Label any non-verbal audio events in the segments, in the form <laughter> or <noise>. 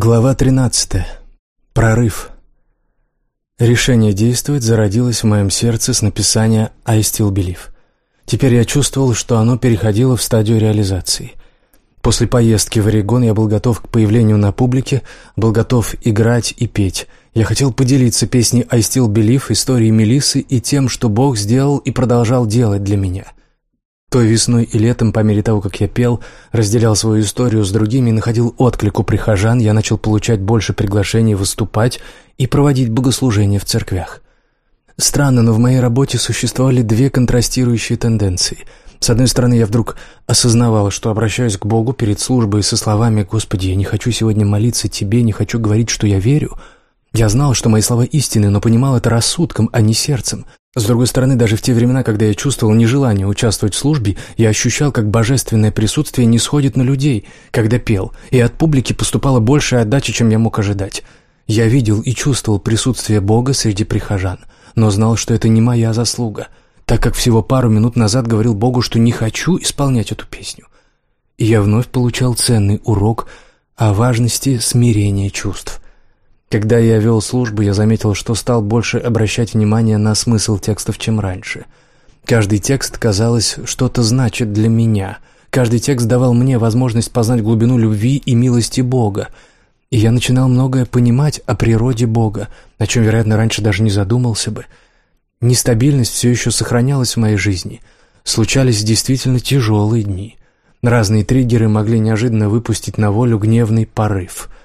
Глава 13. Прорыв. Решение действовать зародилось в моем сердце с написания «I still believe». Теперь я чувствовал, что оно переходило в стадию реализации. После поездки в Орегон я был готов к появлению на публике, был готов играть и петь. Я хотел поделиться песней «I still believe», историей Мелисы и тем, что Бог сделал и продолжал делать для меня – той весной и летом, по мере того, как я пел, разделял свою историю с другими и находил отклик у прихожан, я начал получать больше приглашений выступать и проводить богослужения в церквях. Странно, но в моей работе существовали две контрастирующие тенденции. С одной стороны, я вдруг осознавал, что обращаюсь к Богу перед службой со словами «Господи, я не хочу сегодня молиться Тебе, не хочу говорить, что я верю». Я знал, что мои слова истинны, но понимал это рассудком, а не сердцем. С другой стороны, даже в те времена, когда я чувствовал нежелание участвовать в службе, я ощущал, как божественное присутствие не сходит на людей, когда пел, и от публики поступала большая отдача, чем я мог ожидать. Я видел и чувствовал присутствие Бога среди прихожан, но знал, что это не моя заслуга, так как всего пару минут назад говорил Богу, что не хочу исполнять эту песню. И я вновь получал ценный урок о важности смирения чувств – когда я вел службу, я заметил, что стал больше обращать внимание на смысл текстов, чем раньше. Каждый текст, казалось, что-то значит для меня. Каждый текст давал мне возможность познать глубину любви и милости Бога. И я начинал многое понимать о природе Бога, о чем, вероятно, раньше даже не задумался бы. Нестабильность все еще сохранялась в моей жизни. Случались действительно тяжелые дни. Разные триггеры могли неожиданно выпустить на волю гневный порыв —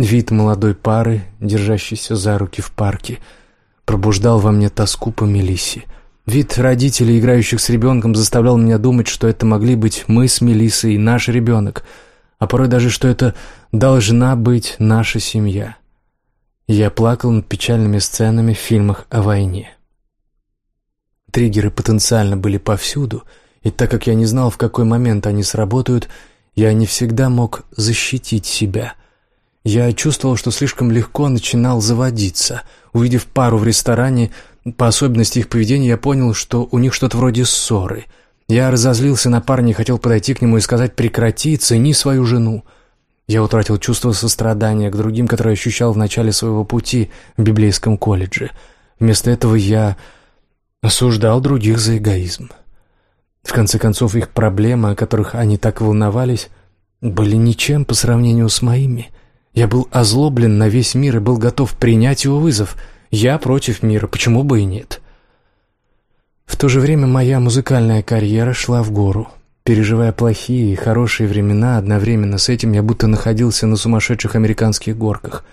Вид молодой пары, держащейся за руки в парке, пробуждал во мне тоску по Мелиссе. Вид родителей, играющих с ребенком, заставлял меня думать, что это могли быть мы с Мелиссой и наш ребенок, а порой даже, что это должна быть наша семья. Я плакал над печальными сценами в фильмах о войне. Триггеры потенциально были повсюду, и так как я не знал, в какой момент они сработают, я не всегда мог защитить себя — я чувствовал, что слишком легко начинал заводиться. Увидев пару в ресторане, по особенности их поведения, я понял, что у них что-то вроде ссоры. Я разозлился на парня и хотел подойти к нему и сказать «прекрати, цени свою жену». Я утратил чувство сострадания к другим, которые ощущал в начале своего пути в библейском колледже. Вместо этого я осуждал других за эгоизм. В конце концов, их проблемы, о которых они так волновались, были ничем по сравнению с моими – я был озлоблен на весь мир и был готов принять его вызов. Я против мира, почему бы и нет? В то же время моя музыкальная карьера шла в гору. Переживая плохие и хорошие времена, одновременно с этим я будто находился на сумасшедших американских горках.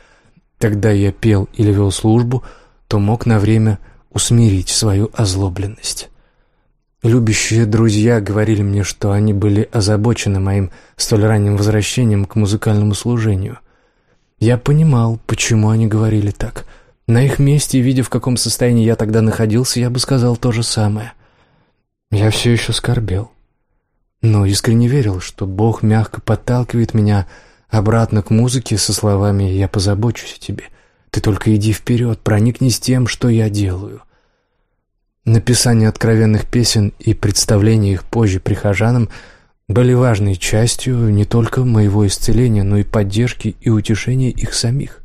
Когда я пел или вел службу, то мог на время усмирить свою озлобленность. Любящие друзья говорили мне, что они были озабочены моим столь ранним возвращением к музыкальному служению. Я понимал, почему они говорили так. На их месте, видя, в каком состоянии я тогда находился, я бы сказал то же самое. Я все еще скорбел. Но искренне верил, что Бог мягко подталкивает меня обратно к музыке со словами «Я позабочусь о тебе». Ты только иди вперед, проникнись тем, что я делаю. Написание откровенных песен и представление их позже прихожанам – были важной частью не только моего исцеления, но и поддержки и утешения их самих.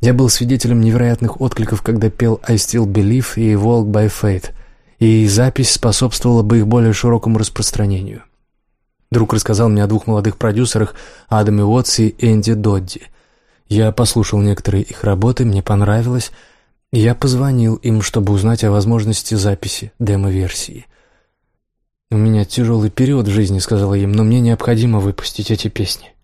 Я был свидетелем невероятных откликов, когда пел «I Still Believe» и «Walk by Faith», и запись способствовала бы их более широкому распространению. Друг рассказал мне о двух молодых продюсерах Адаме Уотс и Энди Додди. Я послушал некоторые их работы, мне понравилось, и я позвонил им, чтобы узнать о возможности записи демо-версии – «У меня тяжелый период в жизни», — сказала им, «но мне необходимо выпустить эти песни».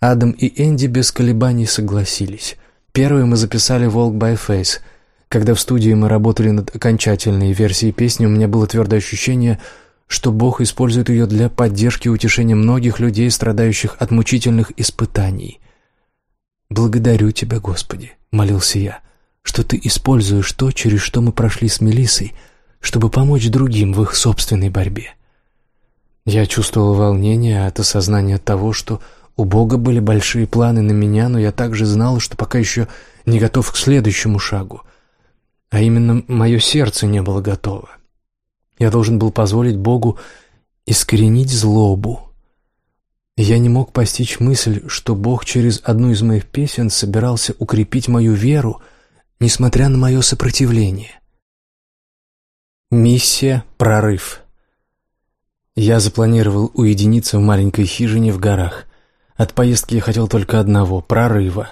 Адам и Энди без колебаний согласились. Первые мы записали «Walk by Face». Когда в студии мы работали над окончательной версией песни, у меня было твердое ощущение, что Бог использует ее для поддержки и утешения многих людей, страдающих от мучительных испытаний. «Благодарю Тебя, Господи», — молился я, — «что Ты используешь то, через что мы прошли с Мелиссой, — чтобы помочь другим в их собственной борьбе. Я чувствовал волнение от осознания того, что у Бога были большие планы на меня, но я также знал, что пока еще не готов к следующему шагу. А именно, мое сердце не было готово. Я должен был позволить Богу искоренить злобу. Я не мог постичь мысль, что Бог через одну из моих песен собирался укрепить мою веру, несмотря на мое сопротивление. Миссия «Прорыв». Я запланировал уединиться в маленькой хижине в горах. От поездки я хотел только одного — прорыва.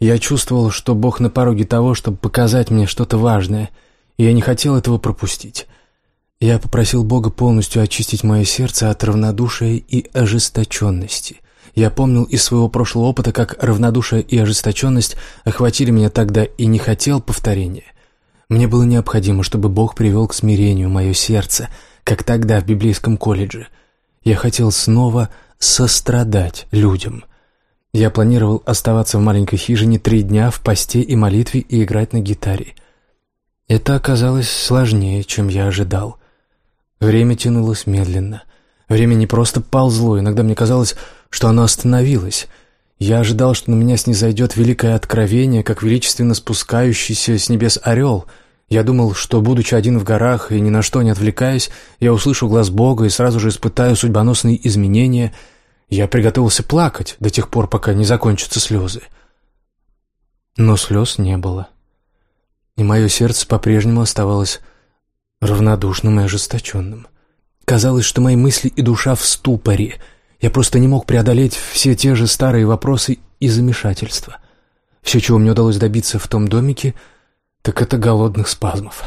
Я чувствовал, что Бог на пороге того, чтобы показать мне что-то важное, и я не хотел этого пропустить. Я попросил Бога полностью очистить мое сердце от равнодушия и ожесточенности. Я помнил из своего прошлого опыта, как равнодушие и ожесточенность охватили меня тогда и не хотел повторения. Мне было необходимо, чтобы Бог привел к смирению мое сердце, как тогда в библейском колледже. Я хотел снова сострадать людям. Я планировал оставаться в маленькой хижине три дня в посте и молитве и играть на гитаре. Это оказалось сложнее, чем я ожидал. Время тянулось медленно. Время не просто ползло, иногда мне казалось, что оно остановилось. Я ожидал, что на меня снизойдет великое откровение, как величественно спускающийся с небес орел. Я думал, что, будучи один в горах и ни на что не отвлекаясь, я услышу глаз Бога и сразу же испытаю судьбоносные изменения. Я приготовился плакать до тех пор, пока не закончатся слезы. Но слез не было. И мое сердце по-прежнему оставалось равнодушным и ожесточенным. Казалось, что мои мысли и душа в ступоре. Я просто не мог преодолеть все те же старые вопросы и замешательства. Все, чего мне удалось добиться в том домике, так это голодных спазмов.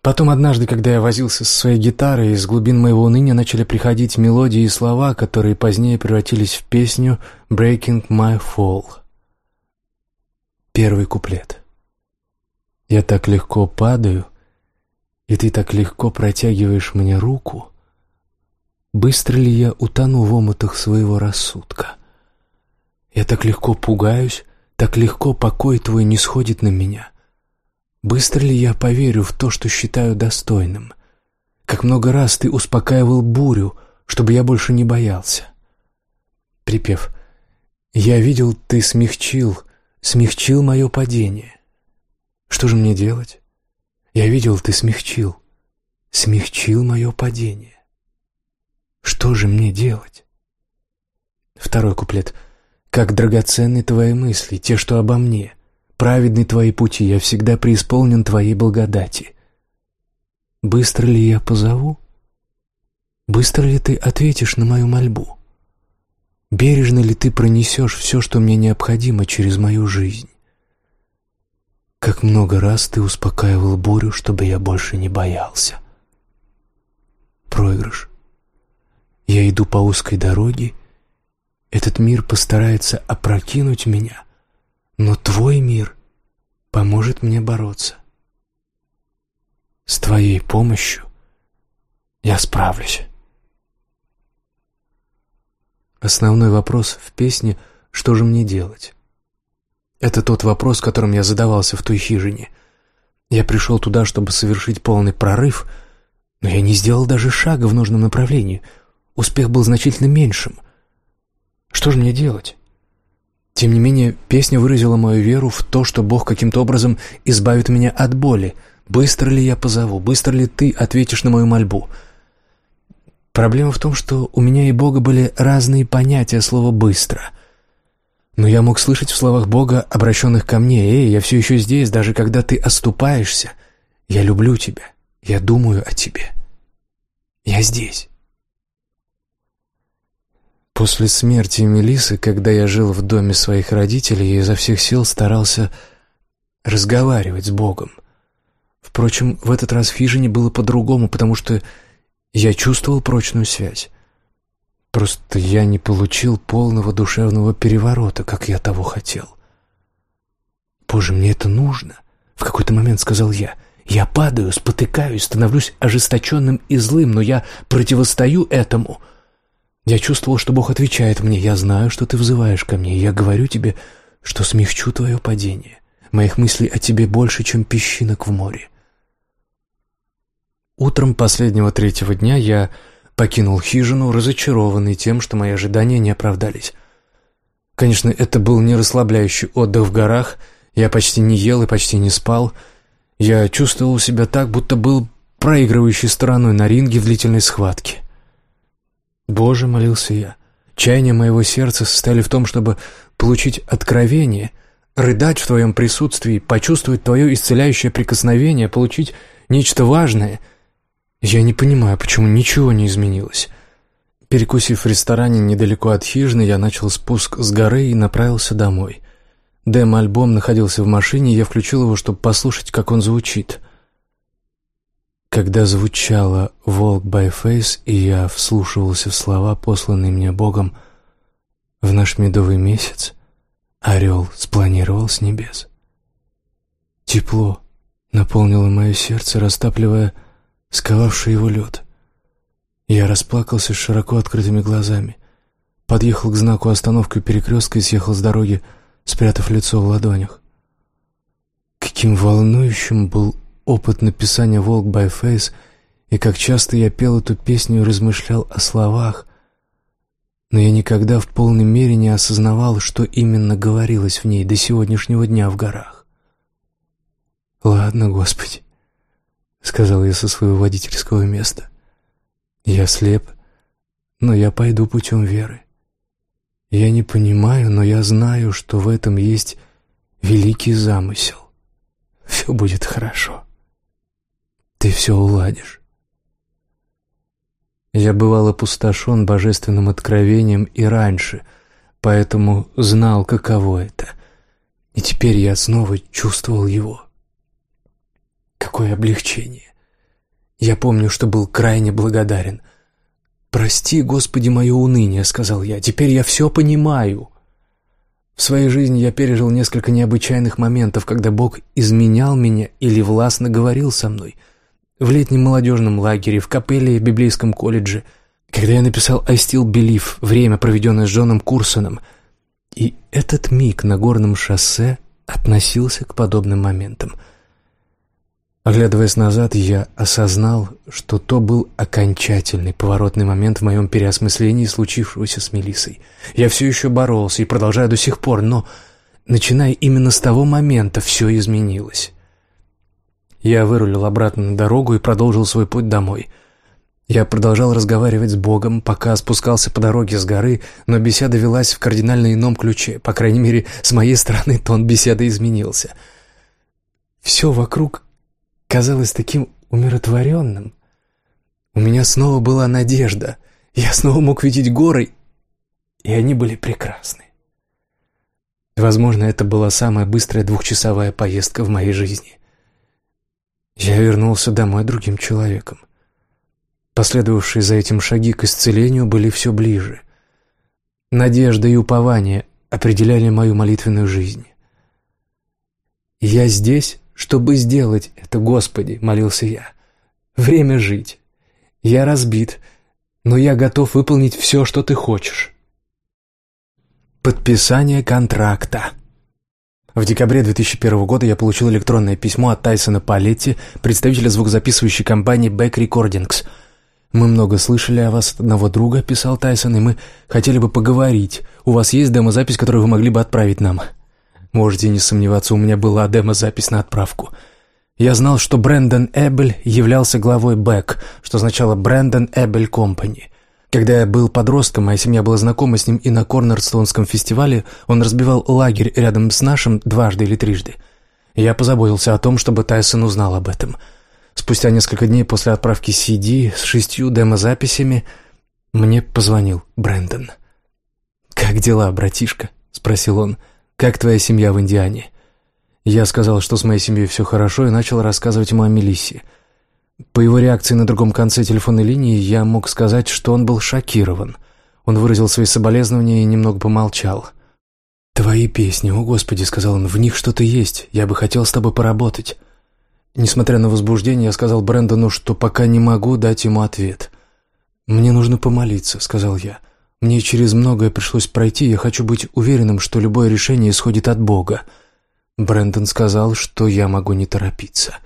Потом однажды, когда я возился со своей гитарой, из глубин моего уныния начали приходить мелодии и слова, которые позднее превратились в песню «Breaking My Fall». Первый куплет. «Я так легко падаю», и ты так легко протягиваешь мне руку, быстро ли я утону в омутах своего рассудка? Я так легко пугаюсь, так легко покой твой не сходит на меня. Быстро ли я поверю в то, что считаю достойным? Как много раз ты успокаивал бурю, чтобы я больше не боялся. Припев «Я видел, ты смягчил, смягчил мое падение. Что же мне делать? Я видел, ты смягчил, смягчил мое падение. Что же мне делать? Второй куплет. Как драгоценны твои мысли, те, что обо мне. Праведны твои пути, я всегда преисполнен твоей благодати. Быстро ли я позову? Быстро ли ты ответишь на мою мольбу? Бережно ли ты пронесешь все, что мне необходимо через мою жизнь? Как много раз ты успокаивал бурю, чтобы я больше не боялся. Проигрыш. Я иду по узкой дороге. Этот мир постарается опрокинуть меня, но твой мир поможет мне бороться. С твоей помощью я справлюсь. Основной вопрос в песне «Что же мне делать?» Это тот вопрос, которым я задавался в той хижине. Я пришел туда, чтобы совершить полный прорыв, но я не сделал даже шага в нужном направлении. Успех был значительно меньшим. Что же мне делать? Тем не менее, песня выразила мою веру в то, что Бог каким-то образом избавит меня от боли. Быстро ли я позову? Быстро ли ты ответишь на мою мольбу? Проблема в том, что у меня и Бога были разные понятия слова «быстро». Но я мог слышать в словах Бога, обращенных ко мне, «Эй, я все еще здесь, даже когда ты оступаешься. Я люблю тебя. Я думаю о тебе. Я здесь». После смерти Мелисы, когда я жил в доме своих родителей, я изо всех сил старался разговаривать с Богом. Впрочем, в этот раз в хижине было по-другому, потому что я чувствовал прочную связь. Просто я не получил полного душевного переворота, как я того хотел. «Боже, мне это нужно!» — в какой-то момент сказал я. «Я падаю, спотыкаюсь, становлюсь ожесточенным и злым, но я противостою этому». Я чувствовал, что Бог отвечает мне. «Я знаю, что ты взываешь ко мне, я говорю тебе, что смягчу твое падение. Моих мыслей о тебе больше, чем песчинок в море». Утром последнего третьего дня я покинул хижину, разочарованный тем, что мои ожидания не оправдались. Конечно, это был не расслабляющий отдых в горах, я почти не ел и почти не спал. Я чувствовал себя так, будто был проигрывающей стороной на ринге в длительной схватке. «Боже», — молился я, — «чаяния моего сердца состояли в том, чтобы получить откровение, рыдать в Твоем присутствии, почувствовать Твое исцеляющее прикосновение, получить нечто важное. Я не понимаю, почему ничего не изменилось». Перекусив в ресторане недалеко от хижины, я начал спуск с горы и направился домой. Дэм-альбом находился в машине, и я включил его, чтобы послушать, как он звучит. Когда звучало «Walk by Face», и я вслушивался в слова, посланные мне Богом, в наш медовый месяц орел спланировал с небес. Тепло наполнило мое сердце, растапливая сковавший его лед. Я расплакался с широко открытыми глазами. Подъехал к знаку остановки перекрестка и съехал с дороги, спрятав лицо в ладонях. Каким волнующим был опыт написания «Walk by Face», и как часто я пел эту песню и размышлял о словах, но я никогда в полной мере не осознавал, что именно говорилось в ней до сегодняшнего дня в горах. «Ладно, Господи», — сказал я со своего водительского места, — «я слеп, но я пойду путем веры. Я не понимаю, но я знаю, что в этом есть великий замысел. Все будет хорошо». Ты все уладишь. Я бывал опустошен божественным откровением и раньше, поэтому знал, каково это. И теперь я снова чувствовал его. Какое облегчение! Я помню, что был крайне благодарен. «Прости, Господи, мое уныние», — сказал я, — «теперь я все понимаю». В своей жизни я пережил несколько необычайных моментов, когда Бог изменял меня или властно говорил со мной — в летнем молодежном лагере, в капелле и библейском колледже, когда я написал «I still believe», время, проведенное с Джоном Курсоном. И этот миг на горном шоссе относился к подобным моментам. Оглядываясь назад, я осознал, что то был окончательный поворотный момент в моем переосмыслении случившегося с Мелиссой. Я все еще боролся и продолжаю до сих пор, но, начиная именно с того момента, все изменилось. Я вырулил обратно на дорогу и продолжил свой путь домой. Я продолжал разговаривать с Богом, пока спускался по дороге с горы, но беседа велась в кардинально ином ключе. По крайней мере, с моей стороны <laughs> тон беседы изменился. Все вокруг казалось таким умиротворенным. У меня снова была надежда. Я снова мог видеть горы, и они были прекрасны. Возможно, это была самая быстрая двухчасовая поездка в моей жизни. Я вернулся домой другим человеком. Последовавшие за этим шаги к исцелению были все ближе. Надежда и упование определяли мою молитвенную жизнь. «Я здесь, чтобы сделать это, Господи», — молился я. «Время жить. Я разбит, но я готов выполнить все, что Ты хочешь». Подписание контракта. В декабре 2001 года я получил электронное письмо от Тайсона Палетти, представителя звукозаписывающей компании Back Recordings. «Мы много слышали о вас от одного друга», — писал Тайсон, «и мы хотели бы поговорить. У вас есть демозапись, которую вы могли бы отправить нам?» Можете не сомневаться, у меня была демозапись на отправку. Я знал, что Брэндон Эббель являлся главой Бэк, что означало «Брэндон Эббель Компани». Когда я был подростком, моя семья была знакома с ним и на Корнерстонском фестивале он разбивал лагерь рядом с нашим дважды или трижды. Я позаботился о том, чтобы Тайсон узнал об этом. Спустя несколько дней после отправки CD с шестью демозаписями мне позвонил Брэндон. «Как дела, братишка?» — спросил он. «Как твоя семья в Индиане?» Я сказал, что с моей семьей все хорошо, и начал рассказывать ему о Мелиссе — по его реакции на другом конце телефонной линии я мог сказать, что он был шокирован. Он выразил свои соболезнования и немного помолчал. «Твои песни, о Господи», — сказал он, — «в них что-то есть. Я бы хотел с тобой поработать». Несмотря на возбуждение, я сказал Брэндону, что пока не могу дать ему ответ. «Мне нужно помолиться», — сказал я. «Мне через многое пришлось пройти, я хочу быть уверенным, что любое решение исходит от Бога». Брэндон сказал, что я могу не торопиться.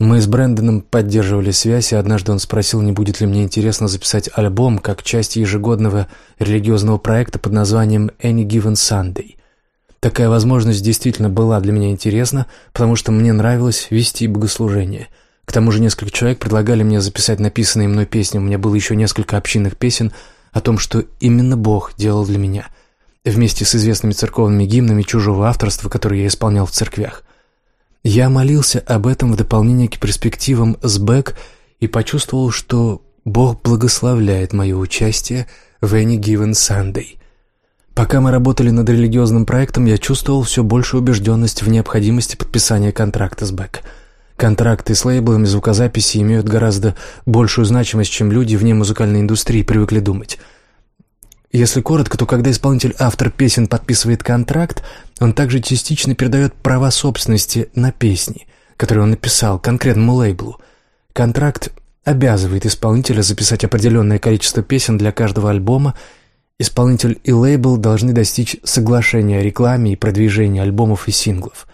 Мы с Брэндоном поддерживали связь, и однажды он спросил, не будет ли мне интересно записать альбом как часть ежегодного религиозного проекта под названием «Any Given Sunday». Такая возможность действительно была для меня интересна, потому что мне нравилось вести богослужение. К тому же несколько человек предлагали мне записать написанные мной песни. У меня было еще несколько общинных песен о том, что именно Бог делал для меня, вместе с известными церковными гимнами чужого авторства, которые я исполнял в церквях. Я молился об этом в дополнение к перспективам с Бэк и почувствовал, что Бог благословляет мое участие в Any Given Sunday. Пока мы работали над религиозным проектом, я чувствовал все большую убежденность в необходимости подписания контракта с Бэк. Контракты с лейблами звукозаписи имеют гораздо большую значимость, чем люди вне музыкальной индустрии привыкли думать. Если коротко, то когда исполнитель-автор песен подписывает контракт, он также частично передает права собственности на песни, которые он написал конкретному лейблу. Контракт обязывает исполнителя записать определенное количество песен для каждого альбома Исполнитель и лейбл должны достичь соглашения о рекламе и продвижении альбомов и синглов.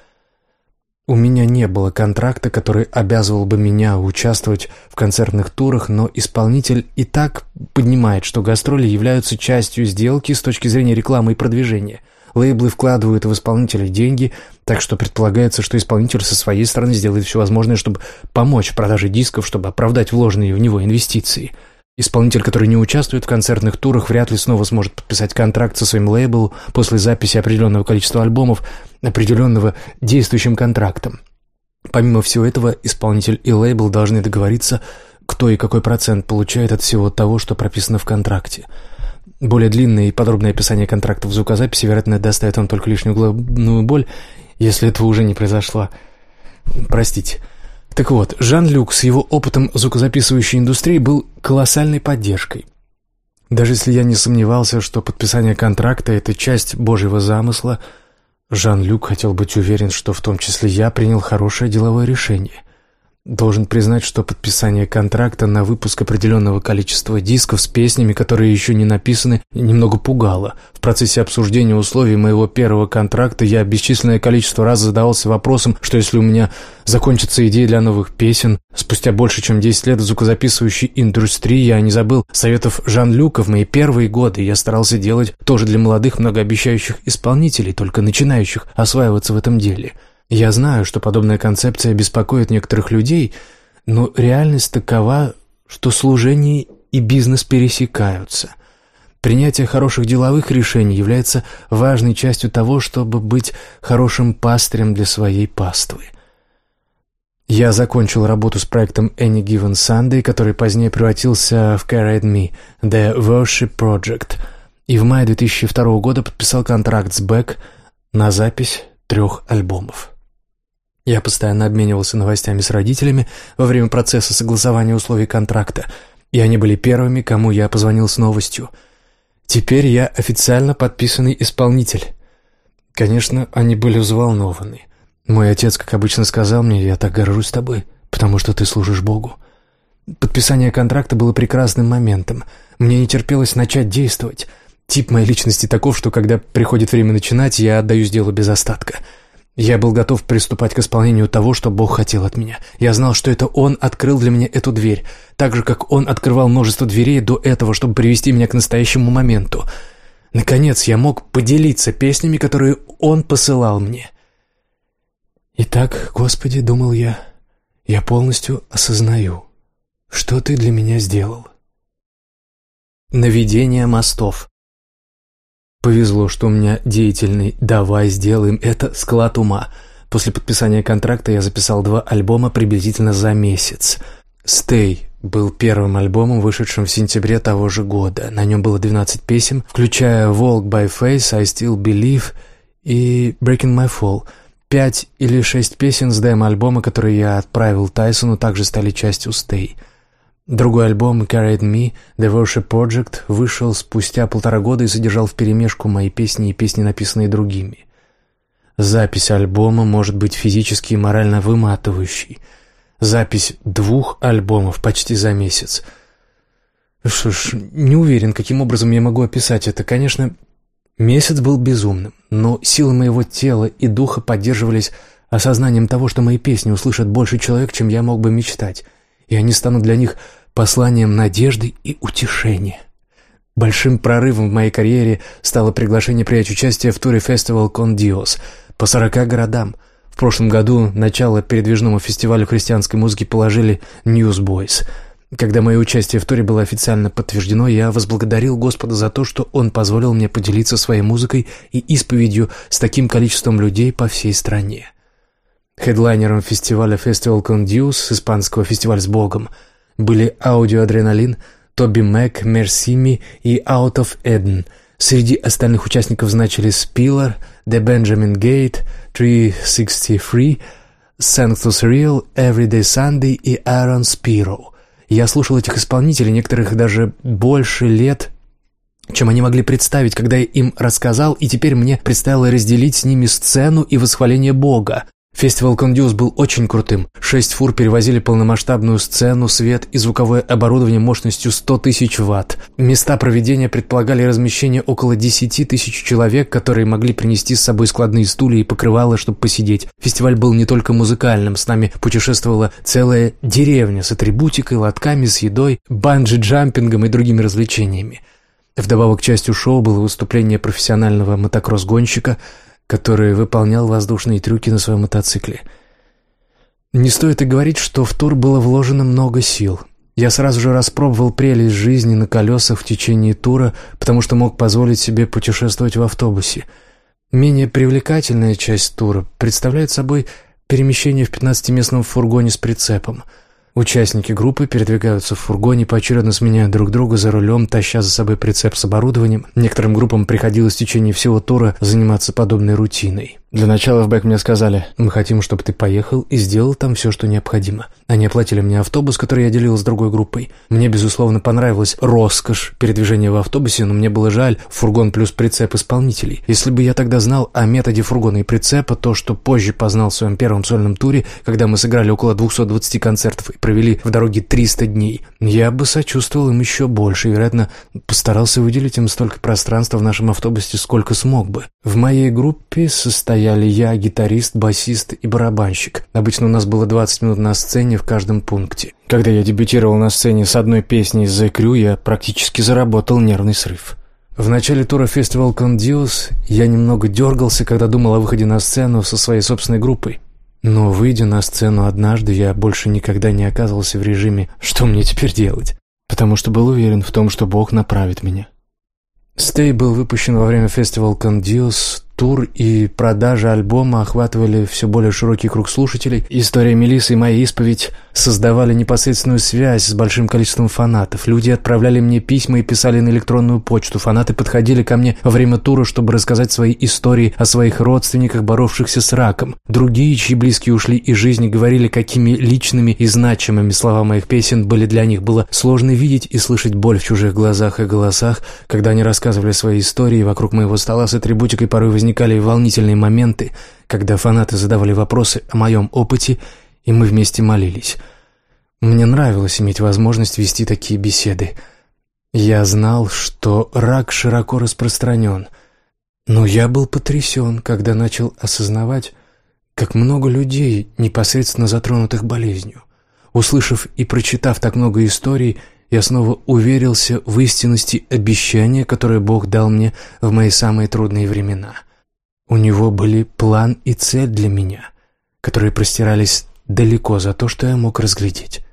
У меня не было контракта, который обязывал бы меня участвовать в концертных турах, но исполнитель и так понимает, что гастроли являются частью сделки с точки зрения рекламы и продвижения. Лейблы вкладывают в исполнителя деньги, так что предполагается, что исполнитель со своей стороны сделает все возможное, чтобы помочь в продаже дисков, чтобы оправдать вложенные в него инвестиции – Исполнитель, который не участвует в концертных турах, вряд ли снова сможет подписать контракт со своим лейблом после записи определенного количества альбомов, определенного действующим контрактом. Помимо всего этого, исполнитель и лейбл должны договориться, кто и какой процент получает от всего того, что прописано в контракте. Более длинное и подробное описание контракта в звукозаписи, вероятно, доставит вам только лишнюю головную боль, если этого уже не произошло. Простите. Так вот, Жан-Люк с его опытом звукозаписывающей индустрии был колоссальной поддержкой. Даже если я не сомневался, что подписание контракта – это часть Божьего замысла, Жан-Люк хотел быть уверен, что в том числе я принял хорошее деловое решение. Должен признать, что подписание контракта на выпуск определенного количества дисков с песнями, которые еще не написаны, немного пугало. В процессе обсуждения условий моего первого контракта я бесчисленное количество раз задавался вопросом, что если у меня закончатся идеи для новых песен, спустя больше чем 10 лет в звукозаписывающей индустрии я не забыл советов Жан-Люка в мои первые годы, я старался делать тоже для молодых многообещающих исполнителей, только начинающих осваиваться в этом деле – я знаю, что подобная концепция беспокоит некоторых людей, но реальность такова, что служение и бизнес пересекаются. Принятие хороших деловых решений является важной частью того, чтобы быть хорошим пастырем для своей паствы. Я закончил работу с проектом Any Given Sunday, который позднее превратился в Carried Me, The Worship Project, и в мае 2002 года подписал контракт с Beck на запись трех альбомов. Я постоянно обменивался новостями с родителями во время процесса согласования условий контракта, и они были первыми, кому я позвонил с новостью. Теперь я официально подписанный исполнитель. Конечно, они были взволнованы. Мой отец, как обычно, сказал мне, «Я так горжусь тобой, потому что ты служишь Богу». Подписание контракта было прекрасным моментом. Мне не терпелось начать действовать. Тип моей личности таков, что когда приходит время начинать, я отдаюсь делу без остатка — я был готов приступать к исполнению того, что Бог хотел от меня. Я знал, что это Он открыл для меня эту дверь, так же, как Он открывал множество дверей до этого, чтобы привести меня к настоящему моменту. Наконец, я мог поделиться песнями, которые Он посылал мне. «Итак, Господи, — думал я, — я полностью осознаю, что Ты для меня сделал». Наведение мостов Повезло, что у меня деятельный «давай сделаем это» склад ума. После подписания контракта я записал два альбома приблизительно за месяц. «Stay» был первым альбомом, вышедшим в сентябре того же года. На нем было 12 песен, включая «Walk by Face», «I Still Believe» и «Breaking My Fall». Пять или шесть песен с демо-альбома, которые я отправил Тайсону, также стали частью «Stay». Другой альбом «Carried Me» The Worship Project вышел спустя полтора года и содержал вперемешку мои песни и песни, написанные другими. Запись альбома может быть физически и морально выматывающей. Запись двух альбомов почти за месяц. Что ж, не уверен, каким образом я могу описать это. Конечно, месяц был безумным, но силы моего тела и духа поддерживались осознанием того, что мои песни услышат больше человек, чем я мог бы мечтать, и они станут для них посланием надежды и утешения. Большим прорывом в моей карьере стало приглашение принять участие в туре фестивал Кон Диос по 40 городам. В прошлом году начало передвижному фестивалю христианской музыки положили Newsboys. Когда мое участие в туре было официально подтверждено, я возблагодарил Господа за то, что Он позволил мне поделиться своей музыкой и исповедью с таким количеством людей по всей стране. Хедлайнером фестиваля Festival Conduce, испанского фестиваля с Богом, были Аудиоадреналин, Тоби Мэг, Мерсими и Out of Eden. Среди остальных участников значились Spiller, The Benjamin Gate, 363, Sanctus Real, Everyday Sunday и Aaron Spiro. Я слушал этих исполнителей, некоторых даже больше лет, чем они могли представить, когда я им рассказал, и теперь мне предстояло разделить с ними сцену и восхваление Бога. Фестивал «Кондюс» был очень крутым. Шесть фур перевозили полномасштабную сцену, свет и звуковое оборудование мощностью 100 тысяч ватт. Места проведения предполагали размещение около 10 тысяч человек, которые могли принести с собой складные стулья и покрывало, чтобы посидеть. Фестиваль был не только музыкальным, с нами путешествовала целая деревня с атрибутикой, лотками, с едой, банджи-джампингом и другими развлечениями. Вдобавок частью шоу было выступление профессионального мотокросс-гонщика – который выполнял воздушные трюки на своем мотоцикле. Не стоит и говорить, что в тур было вложено много сил. Я сразу же распробовал прелесть жизни на колесах в течение тура, потому что мог позволить себе путешествовать в автобусе. Менее привлекательная часть тура представляет собой перемещение в 15-местном фургоне с прицепом – Участники группы передвигаются в фургоне, поочередно сменяя друг друга за рулем, таща за собой прицеп с оборудованием. Некоторым группам приходилось в течение всего тура заниматься подобной рутиной. Для начала в Бэк мне сказали, мы хотим, чтобы ты поехал и сделал там все, что необходимо. Они оплатили мне автобус, который я делил с другой группой. Мне, безусловно, понравилась роскошь передвижения в автобусе, но мне было жаль фургон плюс прицеп исполнителей. Если бы я тогда знал о методе фургона и прицепа, то, что позже познал в своем первом сольном туре, когда мы сыграли около 220 концертов и провели в дороге 300 дней, я бы сочувствовал им еще больше и, вероятно, постарался выделить им столько пространства в нашем автобусе, сколько смог бы. В моей группе состояли стояли я, гитарист, басист и барабанщик. Обычно у нас было 20 минут на сцене в каждом пункте. Когда я дебютировал на сцене с одной песней из The Crew, я практически заработал нервный срыв. В начале тура Festival Condios я немного дергался, когда думал о выходе на сцену со своей собственной группой. Но, выйдя на сцену однажды, я больше никогда не оказывался в режиме «что мне теперь делать?», потому что был уверен в том, что Бог направит меня. «Стей» был выпущен во время фестиваля Condios тур и продажа альбома охватывали все более широкий круг слушателей. История Мелисы и моя исповедь создавали непосредственную связь с большим количеством фанатов. Люди отправляли мне письма и писали на электронную почту. Фанаты подходили ко мне во время тура, чтобы рассказать свои истории о своих родственниках, боровшихся с раком. Другие, чьи близкие ушли из жизни, говорили, какими личными и значимыми слова моих песен были для них. Было сложно видеть и слышать боль в чужих глазах и голосах, когда они рассказывали свои истории вокруг моего стола с атрибутикой порой возникали волнительные моменты, когда фанаты задавали вопросы о моем опыте, и мы вместе молились. Мне нравилось иметь возможность вести такие беседы. Я знал, что рак широко распространен, но я был потрясен, когда начал осознавать, как много людей, непосредственно затронутых болезнью. Услышав и прочитав так много историй, я снова уверился в истинности обещания, которое Бог дал мне в мои самые трудные времена — у него были план и цель для меня, которые простирались далеко за то, что я мог разглядеть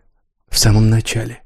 в самом начале.